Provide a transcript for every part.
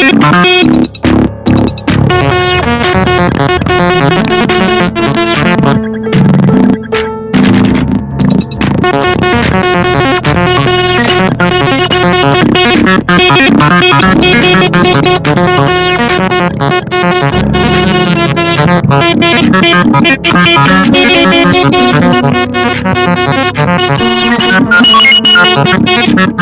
Bye.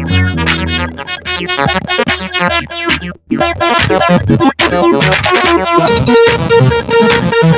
Thank you.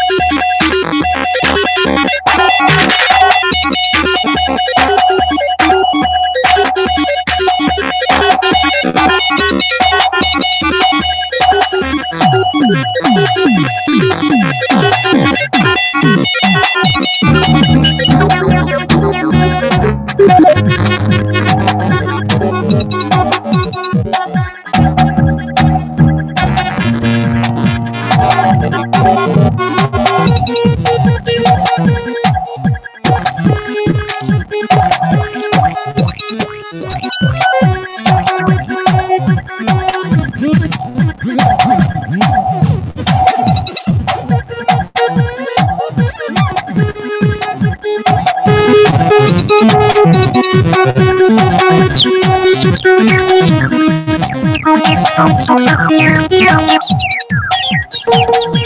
Thank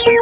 you.